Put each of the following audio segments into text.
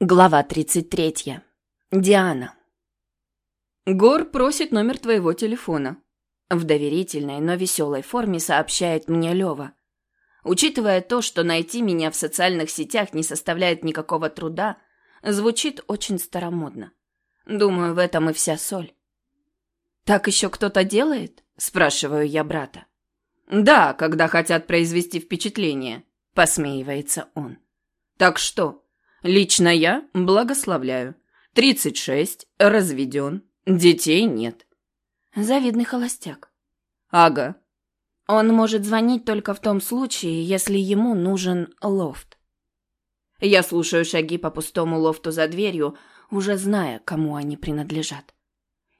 Глава 33. Диана. Гор просит номер твоего телефона. В доверительной, но веселой форме сообщает мне Лева. Учитывая то, что найти меня в социальных сетях не составляет никакого труда, звучит очень старомодно. Думаю, в этом и вся соль. «Так еще кто-то делает?» – спрашиваю я брата. «Да, когда хотят произвести впечатление», – посмеивается он. «Так что?» Лично я благословляю. Тридцать шесть, разведен, детей нет. Завидный холостяк. Ага. Он может звонить только в том случае, если ему нужен лофт. Я слушаю шаги по пустому лофту за дверью, уже зная, кому они принадлежат.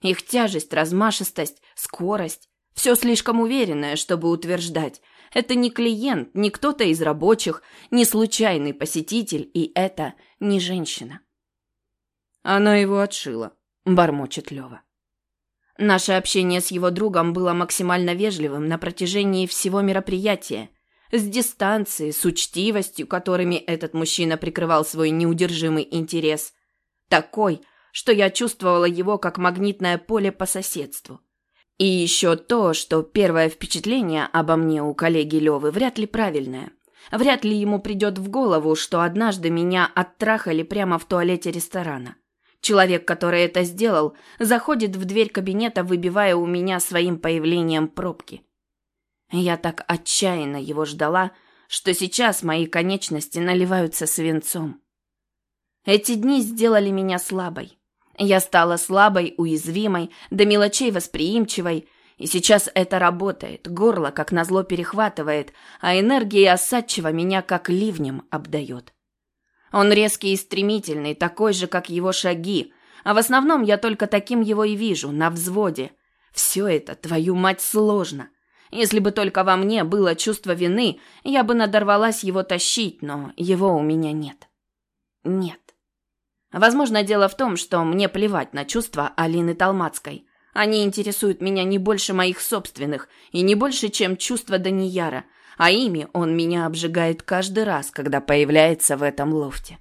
Их тяжесть, размашистость, скорость – все слишком уверенное, чтобы утверждать, это не клиент, не кто-то из рабочих, не случайный посетитель, и это не женщина. Она его отшила, бормочет Лева. Наше общение с его другом было максимально вежливым на протяжении всего мероприятия. С дистанции, с учтивостью, которыми этот мужчина прикрывал свой неудержимый интерес. Такой, что я чувствовала его как магнитное поле по соседству. И еще то, что первое впечатление обо мне у коллеги Левы вряд ли правильное. Вряд ли ему придет в голову, что однажды меня оттрахали прямо в туалете ресторана. Человек, который это сделал, заходит в дверь кабинета, выбивая у меня своим появлением пробки. Я так отчаянно его ждала, что сейчас мои конечности наливаются свинцом. Эти дни сделали меня слабой. Я стала слабой, уязвимой, до мелочей восприимчивой, и сейчас это работает, горло как назло перехватывает, а энергия осадчива меня как ливнем обдает. Он резкий и стремительный, такой же, как его шаги, а в основном я только таким его и вижу, на взводе. Все это, твою мать, сложно. Если бы только во мне было чувство вины, я бы надорвалась его тащить, но его у меня нет. Нет. Возможно, дело в том, что мне плевать на чувства Алины Талмацкой. Они интересуют меня не больше моих собственных и не больше, чем чувства Данияра, а ими он меня обжигает каждый раз, когда появляется в этом лофте.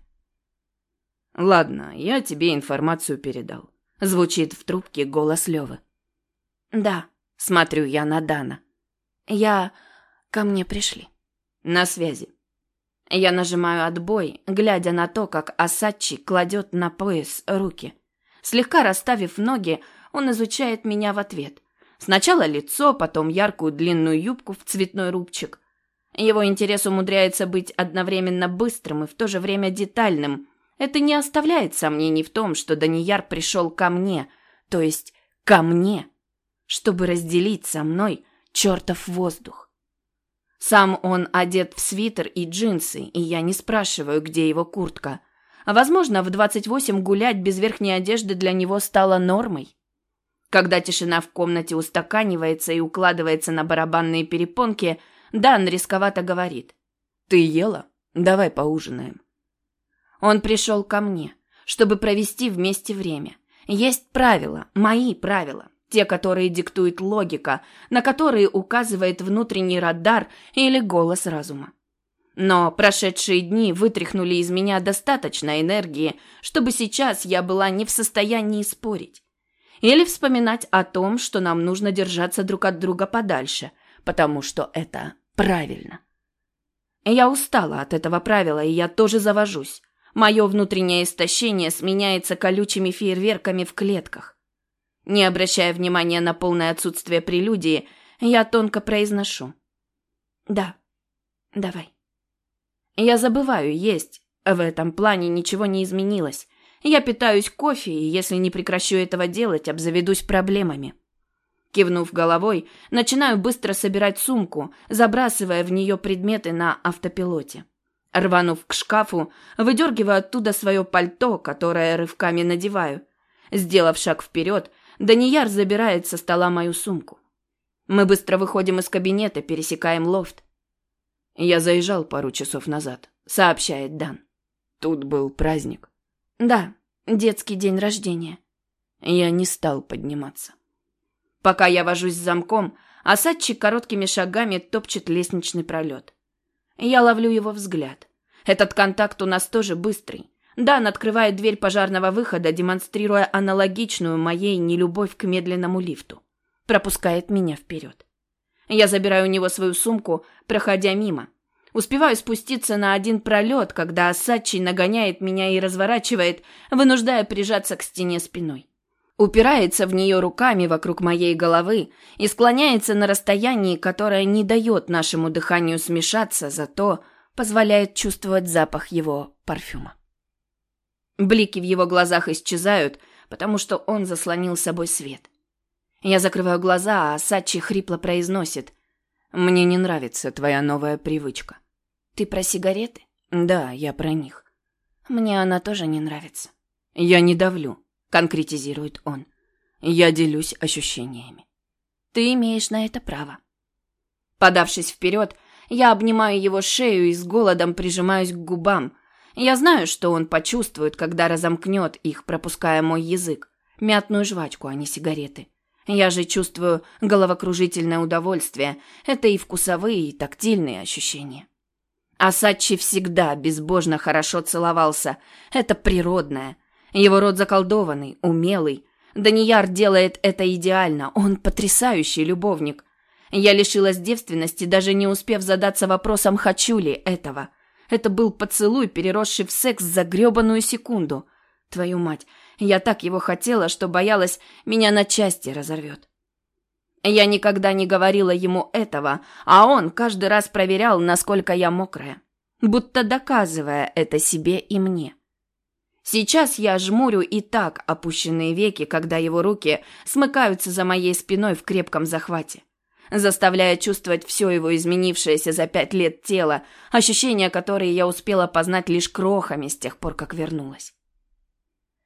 «Ладно, я тебе информацию передал», — звучит в трубке голос Лёвы. «Да», — смотрю я на Дана. «Я... ко мне пришли». «На связи». Я нажимаю отбой, глядя на то, как Асачи кладет на пояс руки. Слегка расставив ноги, он изучает меня в ответ. Сначала лицо, потом яркую длинную юбку в цветной рубчик. Его интерес умудряется быть одновременно быстрым и в то же время детальным. Это не оставляет сомнений в том, что Данияр пришел ко мне, то есть ко мне, чтобы разделить со мной чертов воздух. Сам он одет в свитер и джинсы, и я не спрашиваю, где его куртка. А возможно, в 28 гулять без верхней одежды для него стало нормой. Когда тишина в комнате устаканивается и укладывается на барабанные перепонки, Дан рисковато говорит. «Ты ела? Давай поужинаем». Он пришел ко мне, чтобы провести вместе время. Есть правила, мои правила. Те, которые диктует логика, на которые указывает внутренний радар или голос разума. Но прошедшие дни вытряхнули из меня достаточно энергии, чтобы сейчас я была не в состоянии спорить. Или вспоминать о том, что нам нужно держаться друг от друга подальше, потому что это правильно. Я устала от этого правила, и я тоже завожусь. Мое внутреннее истощение сменяется колючими фейерверками в клетках. Не обращая внимания на полное отсутствие прелюдии, я тонко произношу. «Да, давай». Я забываю есть. В этом плане ничего не изменилось. Я питаюсь кофе, и если не прекращу этого делать, обзаведусь проблемами. Кивнув головой, начинаю быстро собирать сумку, забрасывая в нее предметы на автопилоте. Рванув к шкафу, выдергиваю оттуда свое пальто, которое рывками надеваю. Сделав шаг вперед, Данияр забирает со стола мою сумку. Мы быстро выходим из кабинета, пересекаем лофт. Я заезжал пару часов назад, сообщает Дан. Тут был праздник. Да, детский день рождения. Я не стал подниматься. Пока я вожусь с замком, осадчик короткими шагами топчет лестничный пролет. Я ловлю его взгляд. Этот контакт у нас тоже быстрый. Дан открывает дверь пожарного выхода, демонстрируя аналогичную моей нелюбовь к медленному лифту. Пропускает меня вперед. Я забираю у него свою сумку, проходя мимо. Успеваю спуститься на один пролет, когда Асачи нагоняет меня и разворачивает, вынуждая прижаться к стене спиной. Упирается в нее руками вокруг моей головы и склоняется на расстоянии, которое не дает нашему дыханию смешаться, зато позволяет чувствовать запах его парфюма. Блики в его глазах исчезают, потому что он заслонил собой свет. Я закрываю глаза, а Сачи хрипло произносит. «Мне не нравится твоя новая привычка». Ты про сигареты? Да, я про них. Мне она тоже не нравится. Я не давлю, конкретизирует он. Я делюсь ощущениями. Ты имеешь на это право. Подавшись вперед, я обнимаю его шею и с голодом прижимаюсь к губам. Я знаю, что он почувствует, когда разомкнет их, пропуская мой язык. Мятную жвачку, а не сигареты. Я же чувствую головокружительное удовольствие. Это и вкусовые, и тактильные ощущения. Асачи всегда безбожно хорошо целовался. Это природное. Его род заколдованный, умелый. Данияр делает это идеально. Он потрясающий любовник. Я лишилась девственности, даже не успев задаться вопросом, хочу ли этого. Это был поцелуй, переросший в секс за гребаную секунду. Твою мать, я так его хотела, что боялась, меня на части разорвет. Я никогда не говорила ему этого, а он каждый раз проверял, насколько я мокрая, будто доказывая это себе и мне. Сейчас я жмурю и так опущенные веки, когда его руки смыкаются за моей спиной в крепком захвате, заставляя чувствовать все его изменившееся за пять лет тело, ощущения, которые я успела познать лишь крохами с тех пор, как вернулась.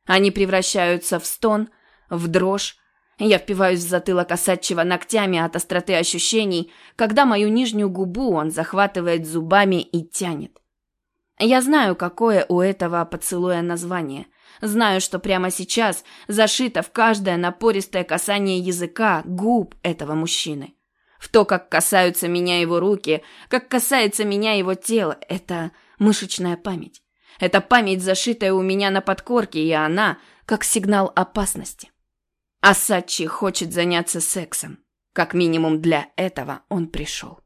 Они превращаются в стон, в дрожь, я впиваюсь в затылок осадчиво ногтями от остроты ощущений, когда мою нижнюю губу он захватывает зубами и тянет. Я знаю, какое у этого поцелуя название. Знаю, что прямо сейчас зашито в каждое напористое касание языка губ этого мужчины. В то, как касаются меня его руки, как касается меня его тело, это мышечная память. Это память, зашитая у меня на подкорке, и она как сигнал опасности. Асачи хочет заняться сексом. Как минимум для этого он пришел.